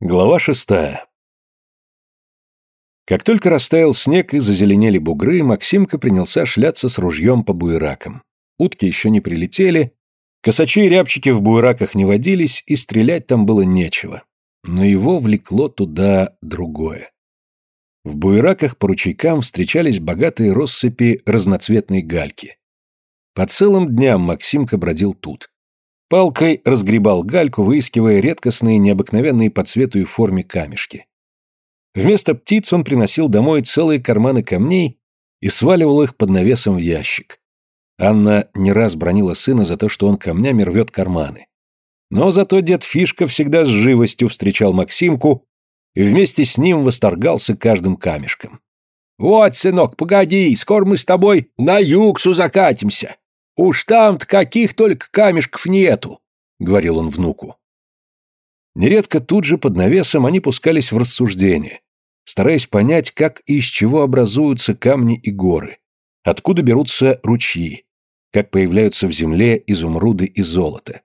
Глава шестая. Как только растаял снег и зазеленели бугры, Максимка принялся шляться с ружьем по буеракам. Утки еще не прилетели, косачи и рябчики в буераках не водились, и стрелять там было нечего. Но его влекло туда другое. В буераках по ручейкам встречались богатые россыпи разноцветной гальки. По целым дням Максимка бродил тут. Палкой разгребал гальку, выискивая редкостные, необыкновенные по цвету и форме камешки. Вместо птиц он приносил домой целые карманы камней и сваливал их под навесом в ящик. Анна не раз бронила сына за то, что он камнями рвет карманы. Но зато дед Фишка всегда с живостью встречал Максимку и вместе с ним восторгался каждым камешком. «Вот, сынок, погоди, скоро мы с тобой на югсу закатимся. «Уж там-то каких только камешков нету», — говорил он внуку. Нередко тут же под навесом они пускались в рассуждение, стараясь понять, как и из чего образуются камни и горы, откуда берутся ручьи, как появляются в земле изумруды и золото.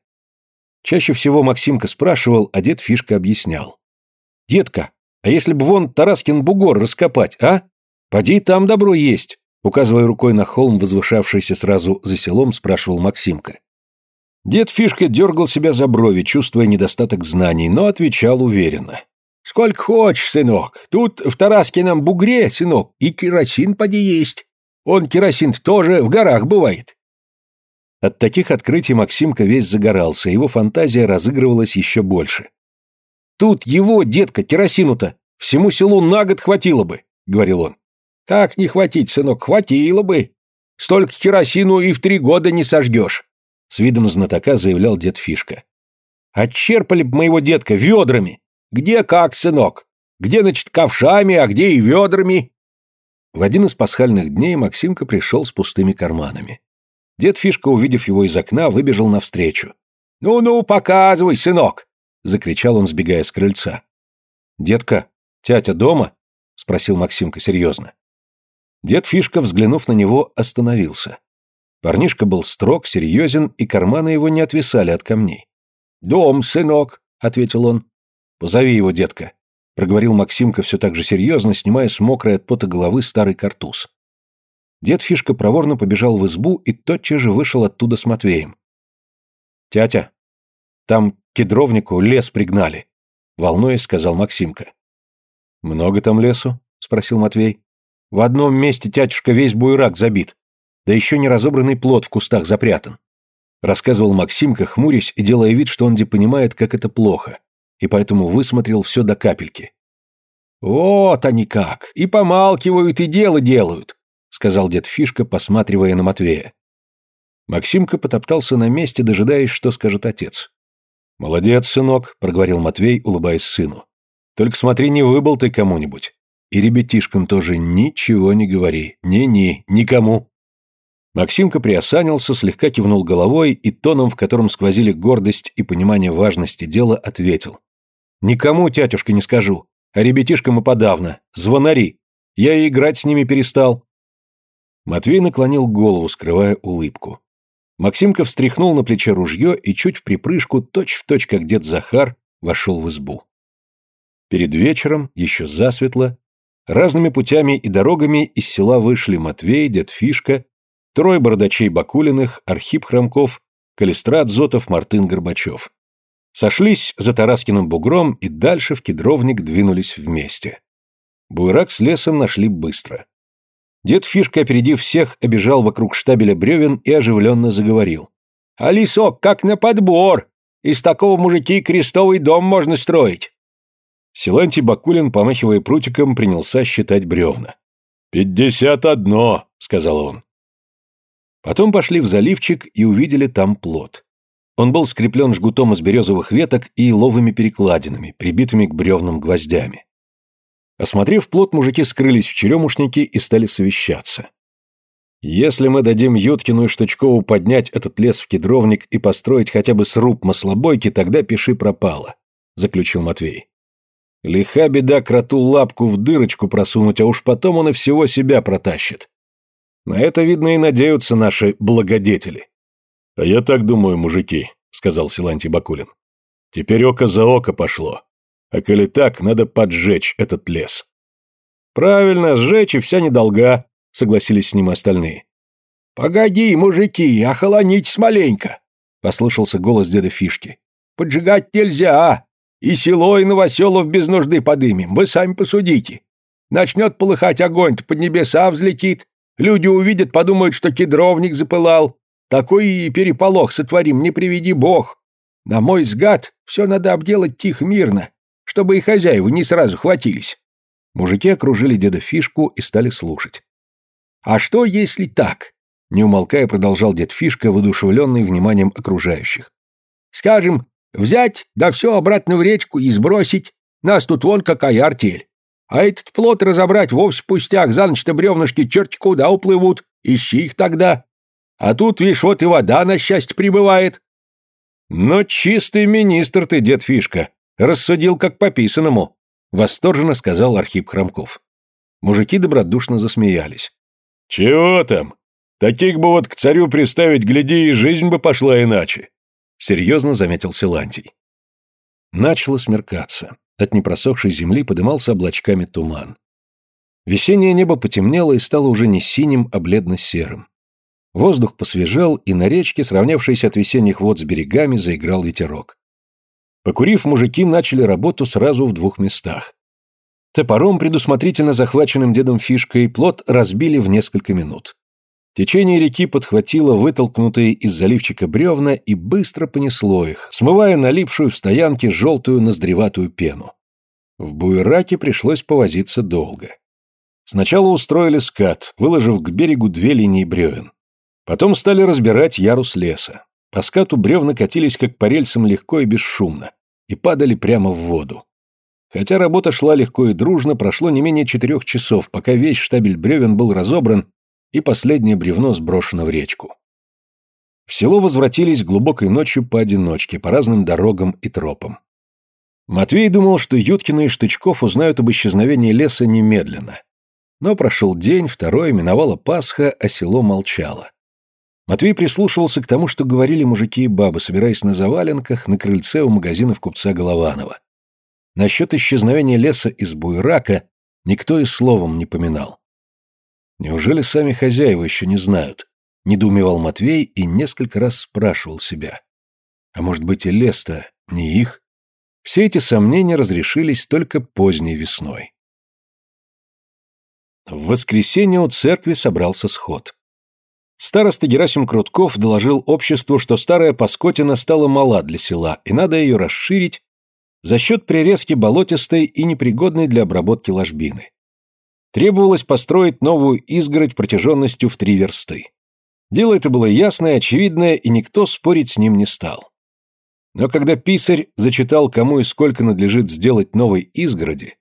Чаще всего Максимка спрашивал, а дед Фишка объяснял. «Детка, а если бы вон Тараскин бугор раскопать, а? Поди, там добро есть. Указывая рукой на холм, возвышавшийся сразу за селом, спрашивал Максимка. Дед Фишка дергал себя за брови, чувствуя недостаток знаний, но отвечал уверенно. «Сколько хочешь, сынок. Тут в Тараскином бугре, сынок, и керосин поди есть. Он керосин тоже в горах бывает». От таких открытий Максимка весь загорался, его фантазия разыгрывалась еще больше. «Тут его, детка, керосину-то, всему селу на год хватило бы», — говорил он. Как не хватить, сынок, хватило бы. Столько керосину и в три года не сожгешь. С видом знатока заявлял дед Фишка. Отчерпали б моего детка ведрами. Где как, сынок? Где, значит, ковшами, а где и ведрами? В один из пасхальных дней Максимка пришел с пустыми карманами. Дед Фишка, увидев его из окна, выбежал навстречу. «Ну-ну, показывай, сынок!» — закричал он, сбегая с крыльца. «Детка, тятя дома?» — спросил Максимка серьезно. Дед Фишка, взглянув на него, остановился. Парнишка был строг, серьезен, и карманы его не отвисали от камней. «Дом, сынок», — ответил он. «Позови его, детка», — проговорил Максимка все так же серьезно, снимая с мокрой от пота головы старый картуз. Дед Фишка проворно побежал в избу и тотчас же вышел оттуда с Матвеем. «Тятя, там кедровнику лес пригнали», — волнуясь, сказал Максимка. «Много там лесу?» — спросил Матвей. В одном месте тятюшка весь буерак забит, да еще не разобранный плод в кустах запрятан. Рассказывал Максимка, хмурясь и делая вид, что он не понимает, как это плохо, и поэтому высмотрел все до капельки. «Вот они как! И помалкивают, и дело делают!» — сказал дед Фишка, посматривая на Матвея. Максимка потоптался на месте, дожидаясь, что скажет отец. «Молодец, сынок», — проговорил Матвей, улыбаясь сыну. «Только смотри, не выболтай кому-нибудь. И ребятишкам тоже ничего не говори. Не-не, никому. Максимка приосанился, слегка кивнул головой и тоном, в котором сквозили гордость и понимание важности дела, ответил. «Никому, тятюшка, не скажу. А ребятишкам и подавно. Звонари. Я и играть с ними перестал». Матвей наклонил голову, скрывая улыбку. Максимка встряхнул на плече ружье и чуть в припрыжку, точь-в-точь, как дед Захар, вошел в избу. Перед вечером, еще засветло, Разными путями и дорогами из села вышли Матвей, дед Фишка, трое бородачей Бакулиных, Архип Хромков, Калистрат Зотов, Мартын Горбачев. Сошлись за Тараскиным бугром и дальше в кедровник двинулись вместе. Буйрак с лесом нашли быстро. Дед Фишка, опередив всех, обежал вокруг штабеля бревен и оживленно заговорил. «А лесок как на подбор! Из такого мужики крестовый дом можно строить!» Силантий Бакулин, помахивая прутиком, принялся считать бревна. «Пятьдесят одно», — сказал он. Потом пошли в заливчик и увидели там плот. Он был скреплен жгутом из березовых веток и еловыми перекладинами, прибитыми к бревнам гвоздями. Осмотрев плот, мужики скрылись в черемушнике и стали совещаться. «Если мы дадим Юткину и Штучкову поднять этот лес в кедровник и построить хотя бы сруб маслобойки, тогда пиши пропало», — заключил Матвей. Лиха беда кроту лапку в дырочку просунуть, а уж потом он и всего себя протащит. На это, видно, и надеются наши благодетели. — А я так думаю, мужики, — сказал Силантий Бакулин. — Теперь око за око пошло. А коли так, надо поджечь этот лес. Правильно, сжечь и вся недолга, согласились с ним остальные. Погоди, мужики, охолонитесь маленько, послышался голос деда Фишки. Поджигать нельзя, и село, и новоселов без нужды подымем, вы сами посудите. Начнет полыхать огонь-то под небеса взлетит, люди увидят, подумают, что кедровник запылал. Такой и переполох сотворим, не приведи бог. На мой взгляд, все надо обделать тихо-мирно, чтобы и хозяева не сразу хватились. Мужики окружили деда Фишку и стали слушать. «А что, если так?» — не умолкая продолжал дед Фишка, воодушевленный вниманием окружающих. «Скажем, взять, да все обратно в речку и сбросить. Нас тут вон какая артель. А этот плод разобрать вовсе пустяк, за ночь-то бревнышки черти куда уплывут, ищи их тогда. А тут, видишь, вот и вода на счастье прибывает». «Но чистый министр ты, дед Фишка, рассудил как по писанному», Восторженно сказал Архип Хромков. Мужики добродушно засмеялись. «Чего там? Таких бы вот к царю приставить, гляди, и жизнь бы пошла иначе», серьезно заметил Силантий. Начало смеркаться. От непросохшей земли подымался облачками туман. Весеннее небо потемнело и стало уже не синим, а бледно-серым. Воздух посвежел, и на речке, сравнявшейся от весенних вод с берегами, заиграл ветерок. Покурив, мужики начали работу сразу в двух местах. Топором, предусмотрительно захваченным дедом фишкой, плот разбили в несколько минут. Течение реки подхватило вытолкнутые из заливчика бревна и быстро понесло их, смывая налипшую в стоянке желтую ноздреватую пену. В буераке пришлось повозиться долго. Сначала устроили скат, выложив к берегу две линии бревен. Потом стали разбирать ярус леса. По скату бревна катились как по рельсам легко и бесшумно, и падали прямо в воду. Хотя работа шла легко и дружно, прошло не менее четырех часов, пока весь штабель бревен был разобран и последнее бревно сброшено в речку. В село возвратились глубокой ночью поодиночке, по разным дорогам и тропам. Матвей думал, что Юткина и Штычков узнают об исчезновении леса немедленно. Но прошел день, второй, миновала Пасха, а село молчало. Матвей прислушивался к тому, что говорили мужики и бабы, собираясь на заваленках на крыльце у магазинов купца Голованова. Насчет исчезновения леса из Буйрака никто и словом не поминал. Неужели сами хозяева еще не знают? Недоумевал Матвей и несколько раз спрашивал себя. А может быть и лес-то не их? Все эти сомнения разрешились только поздней весной. В воскресенье у церкви собрался сход. Староста Герасим Крутков доложил обществу, что старая Паскотина стала мала для села, и надо ее расширить за счет прирезки болотистой и непригодной для обработки ложбины. Требовалось построить новую изгородь протяженностью в три версты. Дело это было ясное, очевидное, и никто спорить с ним не стал. Но когда писарь зачитал, кому и сколько надлежит сделать новой изгороди,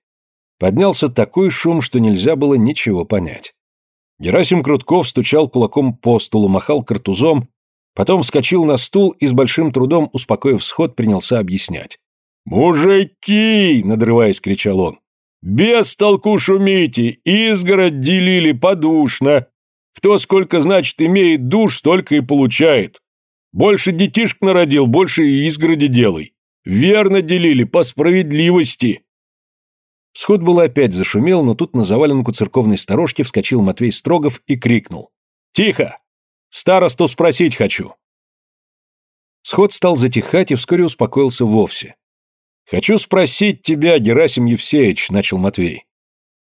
поднялся такой шум, что нельзя было ничего понять. Герасим Крутков стучал кулаком по столу, махал картузом, потом вскочил на стул и с большим трудом, успокоив сход, принялся объяснять. «Мужики!» — надрываясь, кричал он. «Без толку шумите! Изгородь делили подушно! Кто сколько, значит, имеет душ, столько и получает! Больше детишек народил, больше и изгороди делай! Верно делили, по справедливости!» Сход было опять зашумел, но тут на заваленку церковной сторожки вскочил Матвей Строгов и крикнул. «Тихо! Старосту спросить хочу!» Сход стал затихать и вскоре успокоился вовсе. «Хочу спросить тебя, Герасим Евсеевич», — начал Матвей.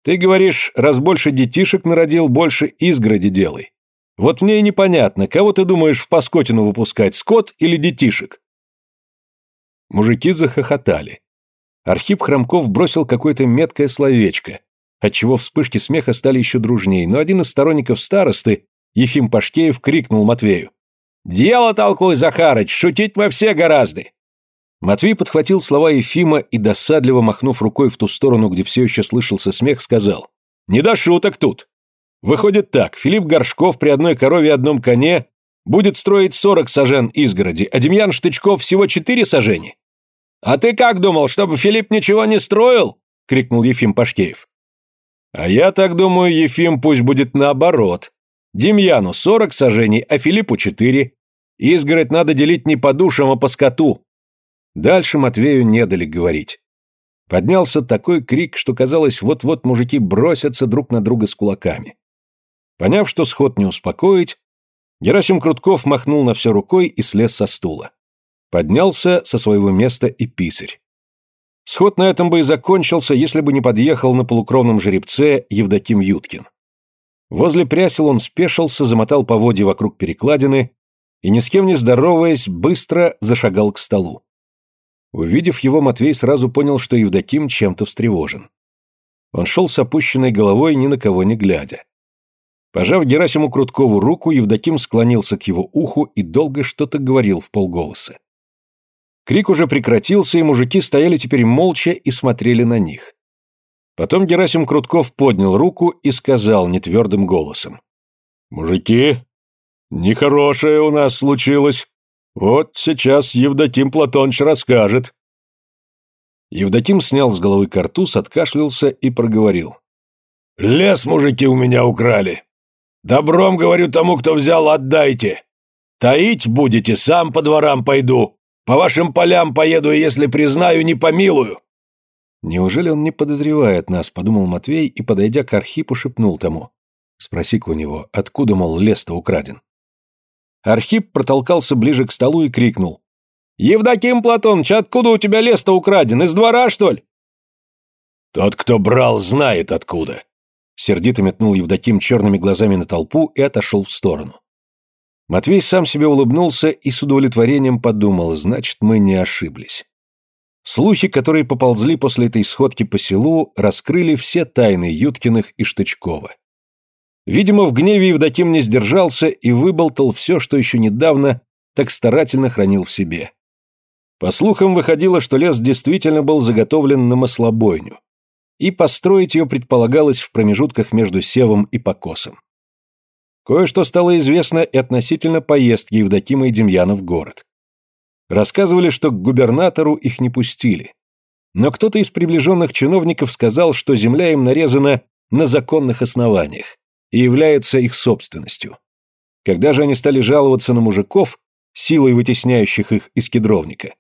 «Ты говоришь, раз больше детишек народил, больше изгороди делай. Вот мне и непонятно, кого ты думаешь в Паскотину выпускать, скот или детишек?» Мужики захохотали. Архип Хромков бросил какое-то меткое словечко, отчего вспышки смеха стали еще дружнее, но один из сторонников старосты, Ефим Пашкеев, крикнул Матвею. «Дело толкуй, Захарыч, шутить мы все гораздо!» Матвей подхватил слова Ефима и, досадливо махнув рукой в ту сторону, где все еще слышался смех, сказал. «Не до шуток тут! Выходит так, Филипп Горшков при одной корове и одном коне будет строить сорок сажен изгороди, а Демьян Штычков всего четыре сажени. «А ты как думал, чтобы Филипп ничего не строил?» — крикнул Ефим Пашкеев. «А я так думаю, Ефим пусть будет наоборот. Демьяну сорок сажений, а Филиппу четыре. Изгородь надо делить не по душам, а по скоту». Дальше Матвею не дали говорить. Поднялся такой крик, что казалось, вот-вот мужики бросятся друг на друга с кулаками. Поняв, что сход не успокоить, Герасим Крутков махнул на все рукой и слез со стула. Поднялся со своего места и писарь. Сход на этом бы и закончился, если бы не подъехал на полукровном жеребце Евдоким Юткин. Возле прясел он спешился, замотал поводья вокруг перекладины и, ни с кем не здороваясь, быстро зашагал к столу. Увидев его, Матвей сразу понял, что Евдоким чем-то встревожен. Он шел с опущенной головой, ни на кого не глядя. Пожав Герасиму Круткову руку, Евдоким склонился к его уху и долго что-то говорил в полголоса. Крик уже прекратился, и мужики стояли теперь молча и смотрели на них. Потом Герасим Крутков поднял руку и сказал нетвердым голосом. «Мужики, нехорошее у нас случилось. Вот сейчас Евдоким Платоныч расскажет». Евдоким снял с головы картуз, откашлялся и проговорил. «Лес мужики у меня украли. Добром, говорю, тому, кто взял, отдайте. Таить будете, сам по дворам пойду. По вашим полям поеду, и если признаю, не помилую». «Неужели он не подозревает нас?» – подумал Матвей и, подойдя к Архипу, шепнул тому. «Спроси-ка у него, откуда, мол, лес-то украден?» Архип протолкался ближе к столу и крикнул. «Евдоким Платоныч, откуда у тебя лес-то украден? Из двора, что ли?» «Тот, кто брал, знает откуда», Сердито метнул Евдоким черными глазами на толпу и отошел в сторону. Матвей сам себе улыбнулся и с удовлетворением подумал, значит, мы не ошиблись. Слухи, которые поползли после этой сходки по селу, раскрыли все тайны Юткиных и Штычкова. Видимо, в гневе Евдоким не сдержался и выболтал все, что еще недавно так старательно хранил в себе. По слухам, выходило, что лес действительно был заготовлен на маслобойню, и построить ее предполагалось в промежутках между севом и покосом. Кое-что стало известно и относительно поездки Евдокима и Демьяна в город. Рассказывали, что к губернатору их не пустили. Но кто-то из приближенных чиновников сказал, что земля им нарезана на законных основаниях и является их собственностью. Когда же они стали жаловаться на мужиков, силой вытесняющих их из кедровника,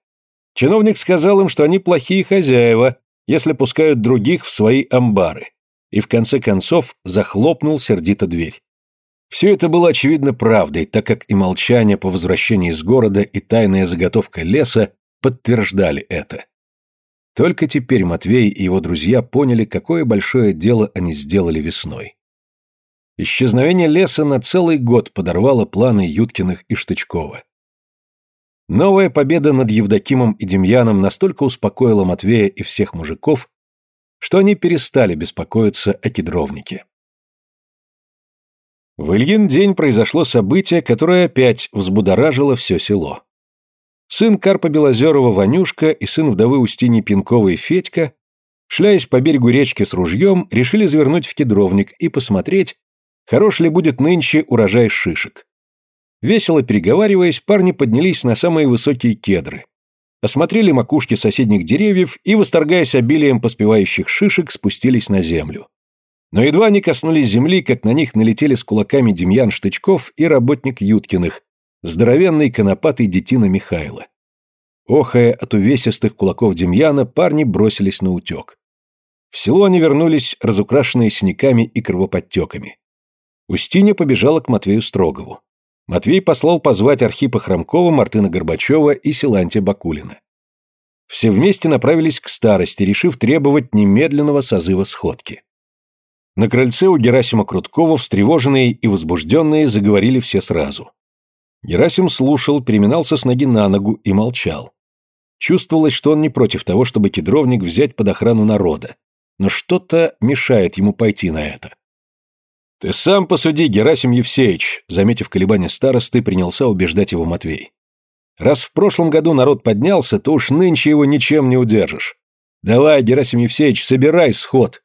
чиновник сказал им, что они плохие хозяева, если пускают других в свои амбары, и в конце концов захлопнул сердито дверь. Все это было очевидно правдой, так как и молчание по возвращении из города, и тайная заготовка леса подтверждали это. Только теперь Матвей и его друзья поняли, какое большое дело они сделали весной. Исчезновение леса на целый год подорвало планы Юткиных и Штычкова. Новая победа над Евдокимом и Демьяном настолько успокоила Матвея и всех мужиков, что они перестали беспокоиться о кедровнике. В Ильин день произошло событие, которое опять взбудоражило все село. Сын Карпа Белозерова Ванюшка и сын вдовы Устини Пинковой Федька, шляясь по берегу речки с ружьем, решили завернуть в кедровник и посмотреть, хорош ли будет нынче урожай шишек. Весело переговариваясь, парни поднялись на самые высокие кедры, осмотрели макушки соседних деревьев и, восторгаясь обилием поспевающих шишек, спустились на землю. Но едва они коснулись земли, как на них налетели с кулаками Демьян Штычков и работник Юткиных, здоровенный конопатый детина Михайла. Охая от увесистых кулаков Демьяна, парни бросились на утек. В село они вернулись, разукрашенные синяками и кровоподтеками. Устинья побежала к Матвею Строгову. Матвей послал позвать Архипа Хромкова, Мартына Горбачева и Силантия Бакулина. Все вместе направились к старости, решив требовать немедленного созыва сходки. На крыльце у Герасима Круткова встревоженные и возбужденные заговорили все сразу. Герасим слушал, переминался с ноги на ногу и молчал. Чувствовалось, что он не против того, чтобы кедровник взять под охрану народа, но что-то мешает ему пойти на это. «Ты сам посуди, Герасим Евсеевич», заметив колебания старосты, принялся убеждать его Матвей. «Раз в прошлом году народ поднялся, то уж нынче его ничем не удержишь. Давай, Герасим Евсеевич, собирай сход.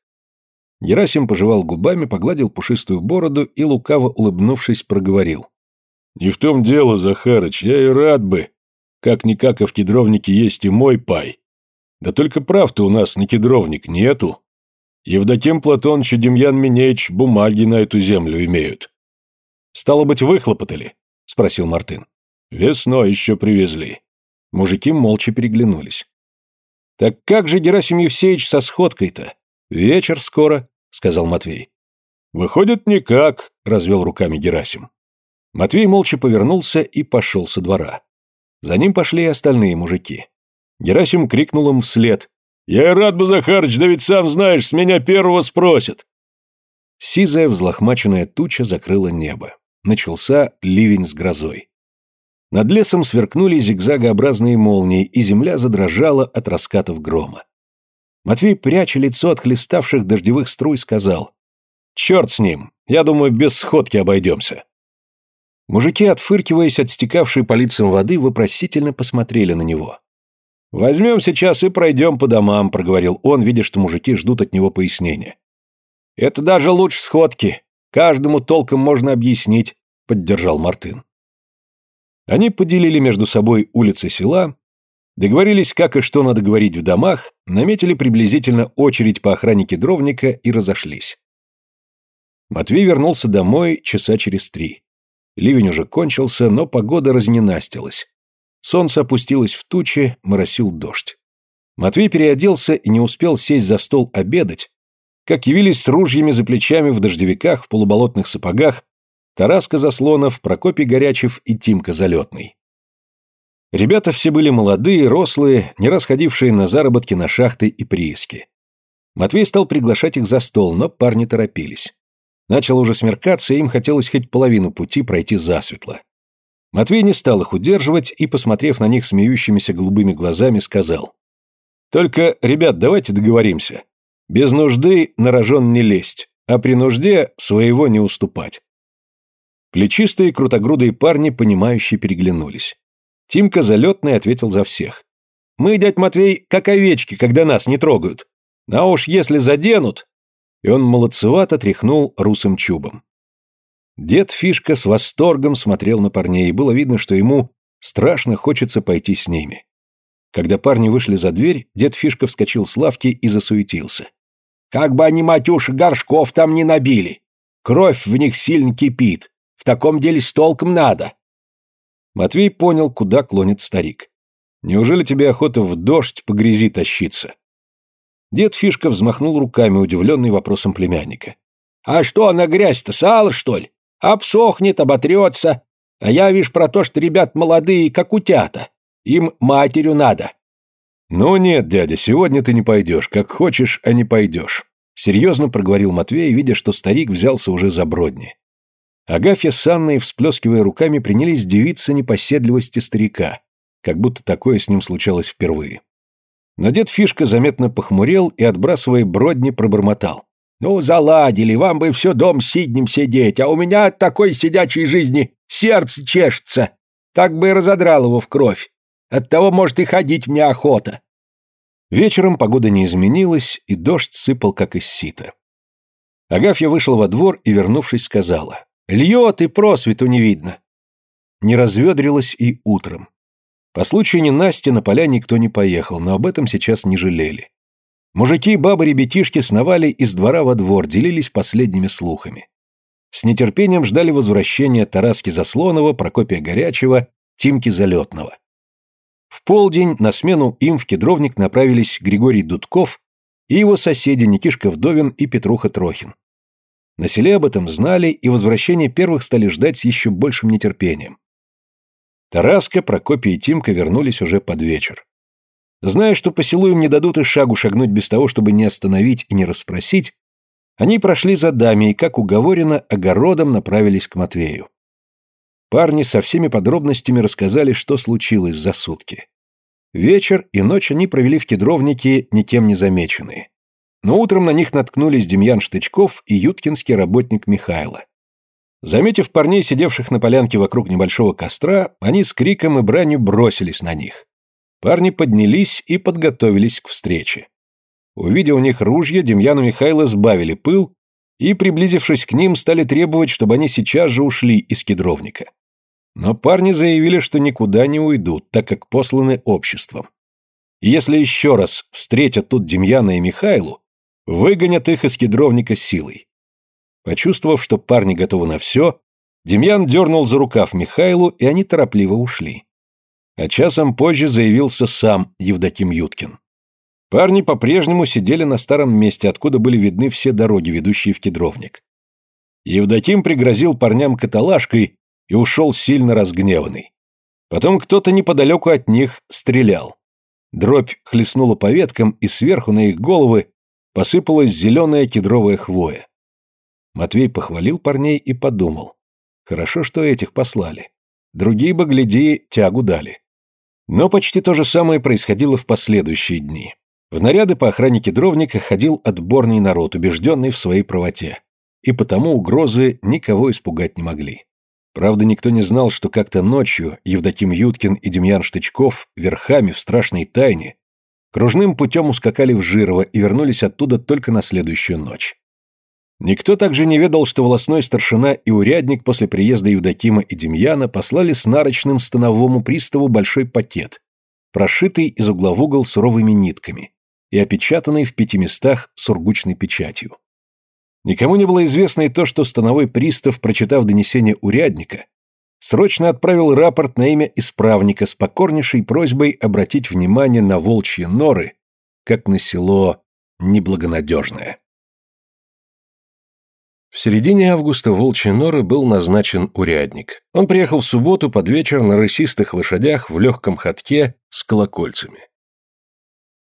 Герасим пожевал губами, погладил пушистую бороду и, лукаво улыбнувшись, проговорил. «Не в том дело, Захарыч, я и рад бы. Как-никак, а в кедровнике есть и мой пай. Да только прав-то у нас на кедровник нету. Евдоким Платоныч и Демьян Минеич бумаги на эту землю имеют». «Стало быть, выхлопотали?» — спросил Мартын. «Весной еще привезли». Мужики молча переглянулись. Так как же Герасим Евсеевич со сходкой-то? Вечер скоро, сказал Матвей. Выходит, никак, развел руками Герасим. Матвей молча повернулся и пошел со двора. За ним пошли и остальные мужики. Герасим крикнул им вслед. «Я и рад бы, Захарыч, да ведь сам знаешь, с меня первого спросят!» Сизая взлохмаченная туча закрыла небо. Начался ливень с грозой. Над лесом сверкнули зигзагообразные молнии, и земля задрожала от раскатов грома. Матвей, пряча лицо от хлеставших дождевых струй, сказал. «Черт с ним! Я думаю, без сходки обойдемся!» Мужики, отфыркиваясь от стекавшей по лицам воды, вопросительно посмотрели на него. «Возьмем сейчас и пройдем по домам», — проговорил он, видя, что мужики ждут от него пояснения. «Это даже лучше сходки. Каждому толком можно объяснить», — поддержал Мартын. Они поделили между собой улицы села, договорились, как и что надо говорить в домах, наметили приблизительно очередь по охране кедровника и разошлись. Матвей вернулся домой часа через три. Ливень уже кончился, но погода разненастилась. Солнце опустилось в тучи, моросил дождь. Матвей переоделся и не успел сесть за стол обедать, как явились с ружьями за плечами в дождевиках, в полуболотных сапогах, Тараска Заслонов, Прокопий Горячев и Тимка Залетный. Ребята все были молодые, рослые, не расходившие на заработки на шахты и прииски. Матвей стал приглашать их за стол, но парни торопились. Начало уже смеркаться, и им хотелось хоть половину пути пройти засветло. Матвей не стал их удерживать и, посмотрев на них смеющимися голубыми глазами, сказал. «Только, ребят, давайте договоримся. Без нужды на рожон не лезть, а при нужде своего не уступать». Плечистые крутогрудые парни, понимающие, переглянулись. Тимка залетный ответил за всех. «Мы, дядь Матвей, как овечки, когда нас не трогают. А уж если заденут...» И он молодцевато тряхнул русым чубом. Дед Фишка с восторгом смотрел на парней, и было видно, что ему страшно хочется пойти с ними. Когда парни вышли за дверь, дед Фишка вскочил с лавки и засуетился. «Как бы они, матюш, горшков там не набили! Кровь в них сильно кипит! В таком деле с толком надо!» Матвей понял, куда клонит старик. «Неужели тебе охота в дождь по грязи тащиться?» Дед Фишка взмахнул руками, удивленный вопросом племянника. «А что она грязь-то, сало, что ли? Обсохнет, оботрется. А я, вишь, про то, что ребят молодые, как утята. Им матерю надо. «Ну нет, дядя, сегодня ты не пойдешь. Как хочешь, а не пойдешь», — серьезно проговорил Матвей, видя, что старик взялся уже за бродни. Агафья с Анной, всплескивая руками, принялись дивиться непоседливости старика, как будто такое с ним случалось впервые. Но дед Фишка заметно похмурел и, отбрасывая бродни, пробормотал. «Ну, заладили, вам бы все дом сиднем сидеть, а у меня от такой сидячей жизни сердце чешется. Так бы и разодрал его в кровь. Оттого, может, и ходить мне охота». Вечером погода не изменилась, и дождь сыпал, как из сита. Агафья вышла во двор и, вернувшись, сказала. «Льет, и просвету не видно». Не разведрилась и утром. По случаю ненасти на поля никто не поехал, но об этом сейчас не жалели. Мужики, бабы, ребятишки сновали из двора во двор, делились последними слухами. С нетерпением ждали возвращения Тараски Заслонова, Прокопия Горячего, Тимки Залетного. В полдень на смену им в кедровник направились Григорий Дудков и его соседи Никишка Вдовин и Петруха Трохин. На селе об этом знали, и возвращение первых стали ждать с еще большим нетерпением. Тараска, Прокопий и Тимка вернулись уже под вечер. Зная, что по селу им не дадут и шагу шагнуть без того, чтобы не остановить и не расспросить, они прошли за дами и, как уговорено, огородом направились к Матвею. Парни со всеми подробностями рассказали, что случилось за сутки. Вечер и ночь они провели в кедровнике, никем не замеченные. Но утром на них наткнулись Демьян Штычков и юткинский работник Михайло. Заметив парней, сидевших на полянке вокруг небольшого костра, они с криком и бранью бросились на них. Парни поднялись и подготовились к встрече. Увидя у них ружья, Демьян и Михайло сбавили пыл и, приблизившись к ним, стали требовать, чтобы они сейчас же ушли из кедровника. Но парни заявили, что никуда не уйдут, так как посланы обществом. И если еще раз встретят тут Демьяна и Михайлу, выгонят их из кедровника силой. Почувствовав, что парни готовы на все, Демьян дернул за рукав Михайлу, и они торопливо ушли. А часом позже заявился сам Евдоким Юткин. Парни по-прежнему сидели на старом месте, откуда были видны все дороги, ведущие в кедровник. Евдоким пригрозил парням каталажкой и ушел сильно разгневанный. Потом кто-то неподалеку от них стрелял. Дробь хлестнула по веткам, и сверху на их головы посыпалась зеленая кедровая хвоя. Матвей похвалил парней и подумал. Хорошо, что этих послали. Другие бы, гляди, тягу дали. Но почти то же самое происходило в последующие дни. В наряды по охране кедровника ходил отборный народ, убежденный в своей правоте. И потому угрозы никого испугать не могли. Правда, никто не знал, что как-то ночью Евдоким Юткин и Демьян Штычков верхами в страшной тайне кружным путем ускакали в Жирово и вернулись оттуда только на следующую ночь. Никто также не ведал, что волосной старшина и урядник после приезда Евдокима и Демьяна послали с нарочным становому приставу большой пакет, прошитый из угла в угол суровыми нитками и опечатанный в пяти местах сургучной печатью. Никому не было известно и то, что становой пристав, прочитав донесение урядника, срочно отправил рапорт на имя исправника с покорнейшей просьбой обратить внимание на волчьи норы, как на село неблагонадежное. В середине августа в Волчьей Норы был назначен урядник. Он приехал в субботу под вечер на рысистых лошадях в легком ходке с колокольцами.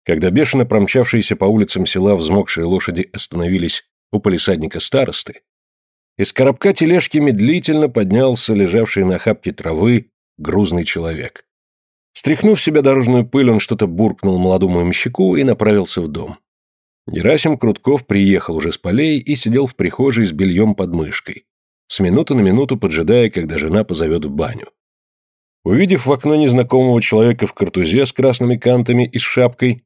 Когда бешено промчавшиеся по улицам села взмокшие лошади остановились у полисадника старосты, из коробка тележки медлительно поднялся лежавший на охапке травы грузный человек. Стряхнув себя дорожную пыль, он что-то буркнул молодому имщику и направился в дом. Герасим Крутков приехал уже с полей и сидел в прихожей с бельем под мышкой, с минуты на минуту поджидая, когда жена позовет в баню. Увидев в окно незнакомого человека в картузе с красными кантами и с шапкой,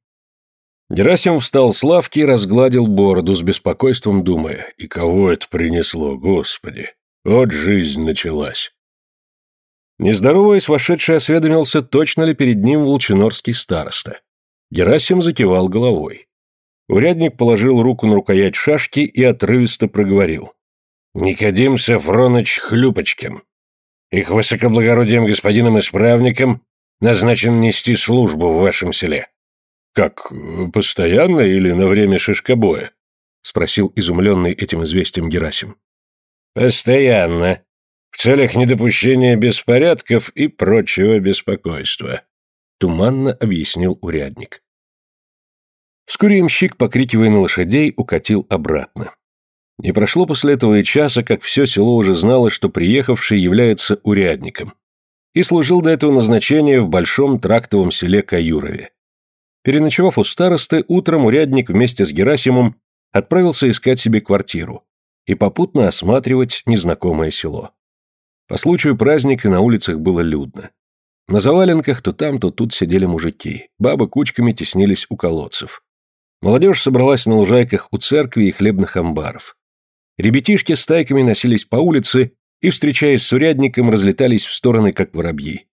Герасим встал с лавки и разгладил бороду с беспокойством, думая, и кого это принесло, господи, вот жизнь началась. Нездороваясь, вошедший осведомился, точно ли перед ним волчинорский староста. Герасим закивал головой. Урядник положил руку на рукоять шашки и отрывисто проговорил. «Никодим Сафроныч Хлюпочкин. Их высокоблагородием господином исправником назначен нести службу в вашем селе». «Как, постоянно или на время шишкобоя?» — спросил изумленный этим известием Герасим. «Постоянно. В целях недопущения беспорядков и прочего беспокойства», — туманно объяснил урядник. Вскоре имщик, покрикивая на лошадей, укатил обратно. Не прошло после этого и часа, как все село уже знало, что приехавший является урядником, и служил до этого назначения в большом трактовом селе Каюрове. Переночевав у старосты, утром урядник вместе с Герасимом отправился искать себе квартиру и попутно осматривать незнакомое село. По случаю праздника на улицах было людно. На заваленках то там, то тут сидели мужики, бабы кучками теснились у колодцев. Молодежь собралась на лужайках у церкви и хлебных амбаров. Ребятишки стайками носились по улице и, встречаясь с урядником, разлетались в стороны, как воробьи.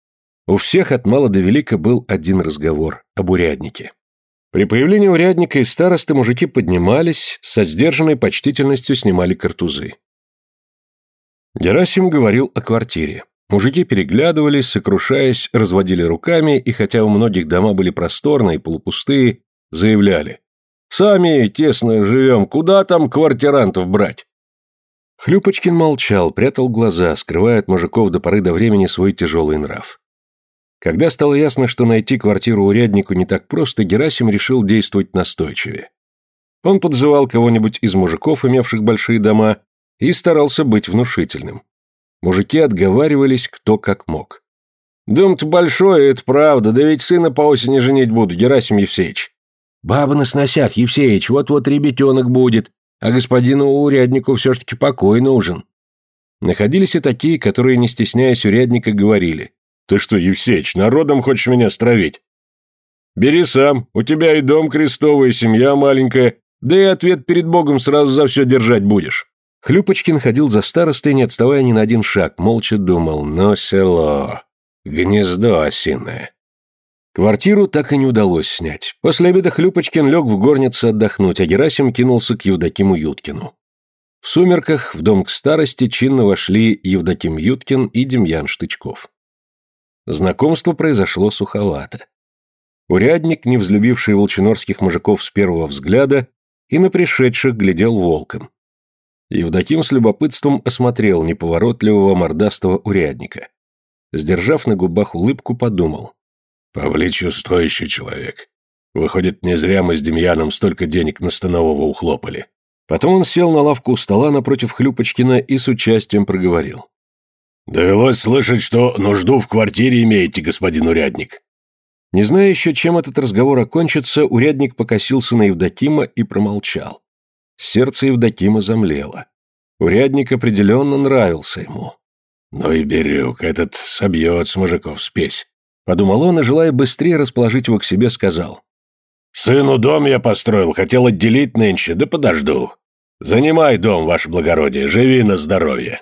У всех от мала до велика был один разговор об уряднике. При появлении урядника и старосты мужики поднимались, со сдержанной почтительностью снимали картузы. Герасим говорил о квартире. Мужики переглядывались, сокрушаясь, разводили руками, и хотя у многих дома были просторные полупустые, заявляли Сами тесно живем, куда там квартирантов брать?» Хлюпочкин молчал, прятал глаза, скрывая от мужиков до поры до времени свой тяжелый нрав. Когда стало ясно, что найти квартиру уряднику не так просто, Герасим решил действовать настойчивее. Он подзывал кого-нибудь из мужиков, имевших большие дома, и старался быть внушительным. Мужики отговаривались кто как мог. «Дом-то большой, это правда, да ведь сына по осени женить буду, Герасим Евсеевич. Баба на сносях, Евсеич, вот-вот ребятенок будет, а господину уряднику все-таки покой нужен. Находились и такие, которые, не стесняясь урядника, говорили. Ты что, Евсеич, народом хочешь меня стравить? Бери сам, у тебя и дом крестовый, и семья маленькая, да и ответ перед Богом сразу за все держать будешь. Хлюпочкин ходил за старостой, не отставая ни на один шаг, молча думал, но село, гнездо осиное. Квартиру так и не удалось снять. После обеда Хлюпочкин лег в горнице отдохнуть, а Герасим кинулся к Евдокиму Юткину. В сумерках в дом к старости чинно вошли Евдоким Юткин и Демьян Штычков. Знакомство произошло суховато. Урядник, не взлюбивший волчинорских мужиков с первого взгляда, и на пришедших глядел волком. Евдоким с любопытством осмотрел неповоротливого мордастого урядника. Сдержав на губах улыбку, подумал. «Павличу стоящий человек. Выходит, не зря мы с Демьяном столько денег на Станового ухлопали». Потом он сел на лавку у стола напротив Хлюпочкина и с участием проговорил. «Довелось слышать, что нужду в квартире имеете, господин урядник». Не зная еще, чем этот разговор окончится, урядник покосился на Евдокима и промолчал. Сердце Евдокима замлело. Урядник определенно нравился ему. «Ну и Бирюк, этот собьет с мужиков спесь», — подумал он и, желая быстрее расположить его к себе, сказал. «Сыну дом я построил, хотел отделить нынче, да подожду. Занимай дом, ваше благородие, живи на здоровье».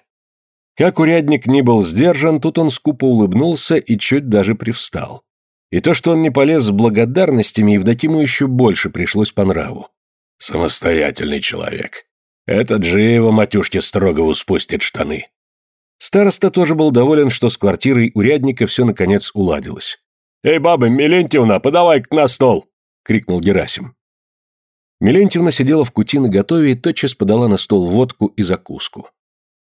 Как урядник не был сдержан, тут он скупо улыбнулся и чуть даже привстал. И то, что он не полез с благодарностями, Евдокиму еще больше пришлось по нраву. Самостоятельный человек. Этот же его матюшке строго спустит штаны. Староста тоже был доволен, что с квартирой урядника все наконец уладилось. «Эй, баба, Мелентьевна, подавай-ка на стол!» — крикнул Герасим. Мелентьевна сидела в кути наготове и тотчас подала на стол водку и закуску.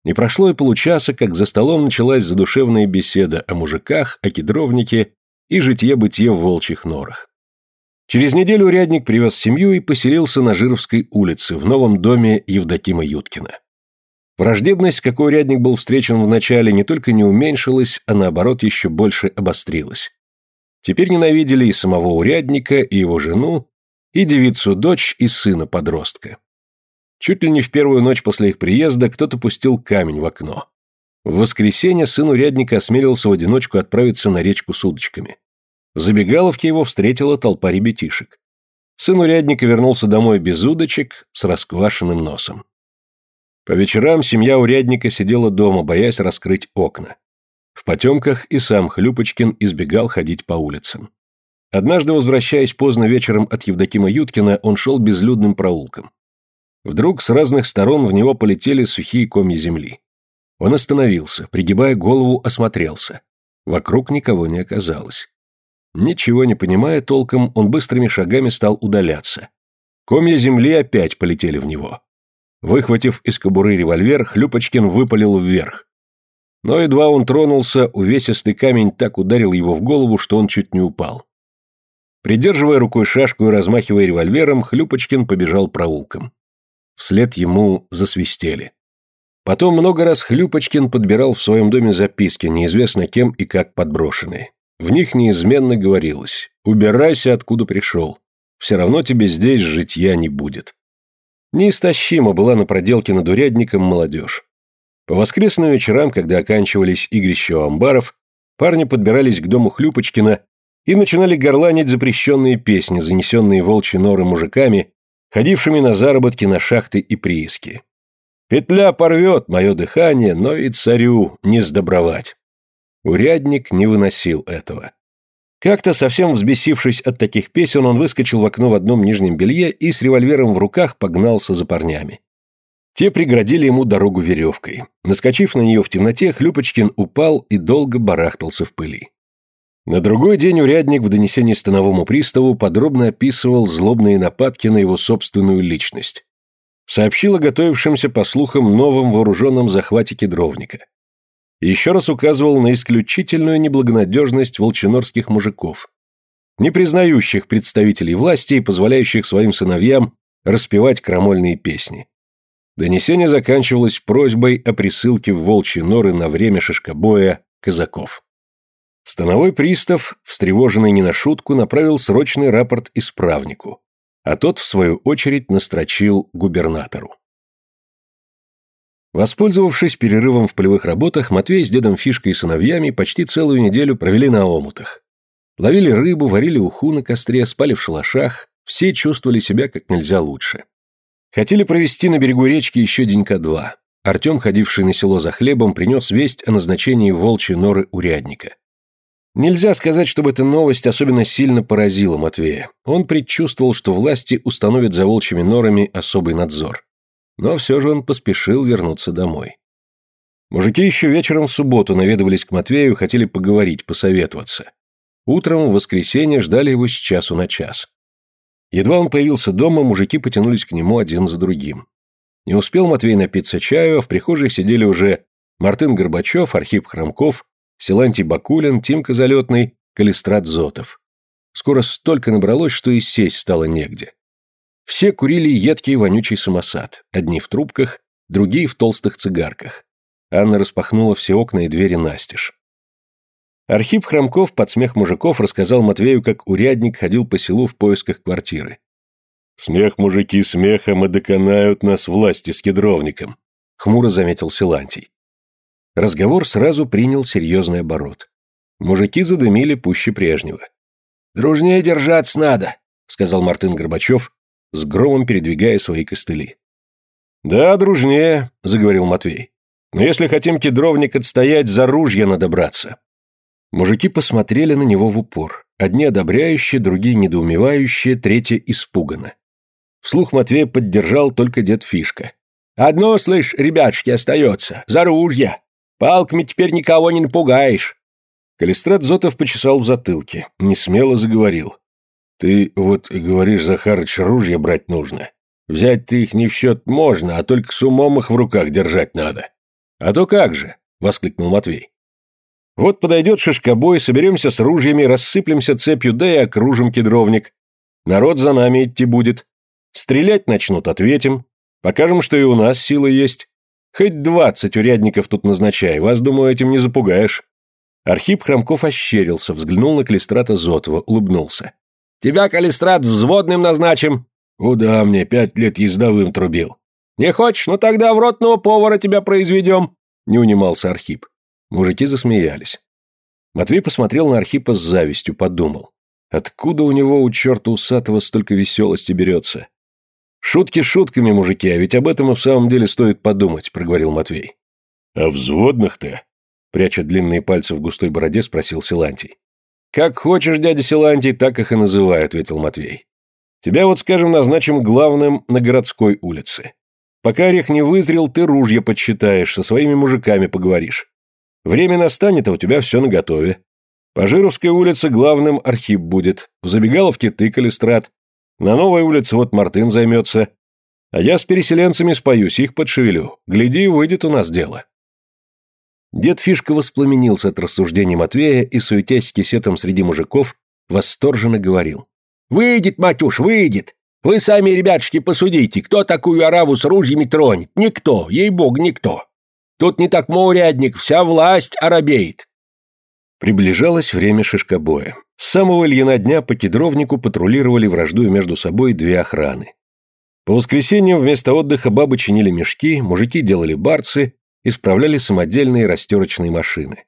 Не прошло и получаса, как за столом началась задушевная беседа о мужиках, о кедровнике и житье-бытие в волчьих норах. Через неделю урядник привез семью и поселился на Жировской улице, в новом доме Евдокима Юткина. Враждебность, какой урядник был встречен вначале, не только не уменьшилась, а наоборот еще больше обострилась. Теперь ненавидели и самого урядника, и его жену, и девицу-дочь, и сына-подростка. Чуть ли не в первую ночь после их приезда кто-то пустил камень в окно. В воскресенье сын урядника осмелился в одиночку отправиться на речку с удочками. В забегаловке его встретила толпа ребятишек. Сын урядника вернулся домой без удочек, с расквашенным носом. По вечерам семья урядника сидела дома, боясь раскрыть окна. В потемках и сам Хлюпочкин избегал ходить по улицам. Однажды, возвращаясь поздно вечером от Евдокима Юткина, он шел безлюдным проулком. Вдруг с разных сторон в него полетели сухие комья земли. Он остановился, пригибая голову, осмотрелся. Вокруг никого не оказалось. Ничего не понимая толком, он быстрыми шагами стал удаляться. Комья земли опять полетели в него. Выхватив из кобуры револьвер, Хлюпочкин выпалил вверх. Но едва он тронулся, увесистый камень так ударил его в голову, что он чуть не упал. Придерживая рукой шашку и размахивая револьвером, Хлюпочкин побежал проулком. Вслед ему засвистели. Потом много раз Хлюпочкин подбирал в своем доме записки, неизвестно кем и как подброшенные. В них неизменно говорилось «Убирайся, откуда пришел. Все равно тебе здесь житья не будет». Неистощима была на проделке над урядником молодежь. По воскресным вечерам, когда оканчивались игрища у амбаров, парни подбирались к дому Хлюпочкина и начинали горланить запрещенные песни, занесенные волчьи норы мужиками, ходившими на заработки на шахты и прииски. «Петля порвет мое дыхание, но и царю не сдобровать». Урядник не выносил этого. Как-то, совсем взбесившись от таких песен, он выскочил в окно в одном нижнем белье и с револьвером в руках погнался за парнями. Те преградили ему дорогу веревкой. Наскочив на нее в темноте, Хлюпочкин упал и долго барахтался в пыли. На другой день урядник в донесении становому приставу подробно описывал злобные нападки на его собственную личность. Сообщил о готовившемся, по слухам, новом вооруженном захвате кедровника еще раз указывал на исключительную неблагонадежность волчинорских мужиков, не признающих представителей власти и позволяющих своим сыновьям распевать крамольные песни. Донесение заканчивалось просьбой о присылке в волчьи норы на время шишкобоя казаков. Становой пристав, встревоженный не на шутку, направил срочный рапорт исправнику, а тот, в свою очередь, настрочил губернатору. Воспользовавшись перерывом в полевых работах, Матвей с дедом Фишкой и сыновьями почти целую неделю провели на омутах. Ловили рыбу, варили уху на костре, спали в шалашах, все чувствовали себя как нельзя лучше. Хотели провести на берегу речки еще денька два. Артем, ходивший на село за хлебом, принес весть о назначении волчьей норы урядника. Нельзя сказать, чтобы эта новость особенно сильно поразила Матвея. Он предчувствовал, что власти установят за волчьими норами особый надзор но все же он поспешил вернуться домой. Мужики еще вечером в субботу наведывались к Матвею, хотели поговорить, посоветоваться. Утром в воскресенье ждали его с часу на час. Едва он появился дома, мужики потянулись к нему один за другим. Не успел Матвей напиться чаю, а в прихожей сидели уже Мартын Горбачев, Архип Хромков, Силантий Бакулин, Тимка Залетный, Калистрат Зотов. Скоро столько набралось, что и сесть стало негде. Все курили едкий вонючий самосад, одни в трубках, другие в толстых цигарках. Анна распахнула все окна и двери настежь. Архип Хромков под смех мужиков рассказал Матвею, как урядник ходил по селу в поисках квартиры. «Смех мужики смехом и доконают нас власти с кедровником», — хмуро заметил Силантий. Разговор сразу принял серьезный оборот. Мужики задымили пуще прежнего. «Дружнее держаться надо», — сказал Мартын Горбачев, с громом передвигая свои костыли. «Да, дружнее», — заговорил Матвей. «Но если хотим кедровник отстоять, за ружья надо браться». Мужики посмотрели на него в упор. Одни одобряющие, другие недоумевающие, третьи испуганно. Вслух Матвея поддержал только дед Фишка. «Одно, слышь, ребятушки, остается. За ружья. Палками теперь никого не напугаешь». Калистрат Зотов почесал в затылке, несмело заговорил. «Ты вот говоришь, Захарыч, ружья брать нужно. Взять ты их не в счет можно, а только с умом их в руках держать надо». «А то как же!» — воскликнул Матвей. «Вот подойдет шишкобой, соберемся с ружьями, рассыплемся цепью, да и окружим кедровник. Народ за нами идти будет. Стрелять начнут, ответим. Покажем, что и у нас силы есть. Хоть двадцать урядников тут назначай, вас, думаю, этим не запугаешь». Архип Хромков ощерился, взглянул на Калистрата Зотова, улыбнулся. «Тебя, Калистрат, взводным назначим». «Куда мне, пять лет ездовым трубил». «Не хочешь? Ну тогда в ротного повара тебя произведем», — не унимался Архип. Мужики засмеялись. Матвей посмотрел на Архипа с завистью, подумал. Откуда у него, у черта усатого, столько веселости берется? Шутки шутками, мужики, а ведь об этом и в самом деле стоит подумать, проговорил Матвей. А взводных-то? Пряча длинные пальцы в густой бороде, спросил Силантий. Как хочешь, дядя Силантий, так их и называй, ответил Матвей. Тебя вот, скажем, назначим главным на городской улице. Пока орех не вызрел, ты ружья подсчитаешь, со своими мужиками поговоришь. Время настанет, а у тебя все наготове. По Жировской улице главным Архип будет, в Забегаловке ты, Калистрат, на новой улице вот Мартын займется. А я с переселенцами споюсь, их подшевелю. Гляди, выйдет у нас дело. Дед Фишка воспламенился от рассуждений Матвея и, суетясь с кисетом среди мужиков, восторженно говорил. «Выйдет, Матюш, выйдет! Вы сами, ребятушки, посудите, кто такую араву с ружьями тронет? Никто, ей-бог, никто! Тут не так урядник, вся власть оробеет!» Приближалось время шишкобоя. С самого Ильина дня по кедровнику патрулировали враждуя между собой две охраны. По воскресеньям вместо отдыха бабы чинили мешки, мужики делали барцы, исправляли самодельные растерочные машины.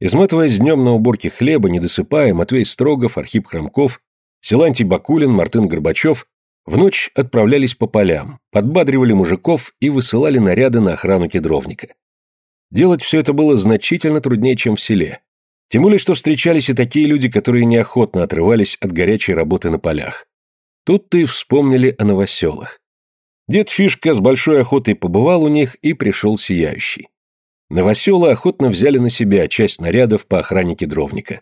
Изматываясь днем на уборке хлеба, не досыпая, Матвей Строгов, Архип Хромков, Силантий Бакулин, Мартын Горбачев в ночь отправлялись по полям, подбадривали мужиков и высылали наряды на охрану кедровника. Делать все это было значительно труднее, чем в селе. Тем более, что встречались и такие люди, которые неохотно отрывались от горячей работы на полях. Тут-то и вспомнили о новоселах. Дед Фишка с большой охотой побывал у них и пришел сияющий. Новоселы охотно взяли на себя часть нарядов по охране кедровника.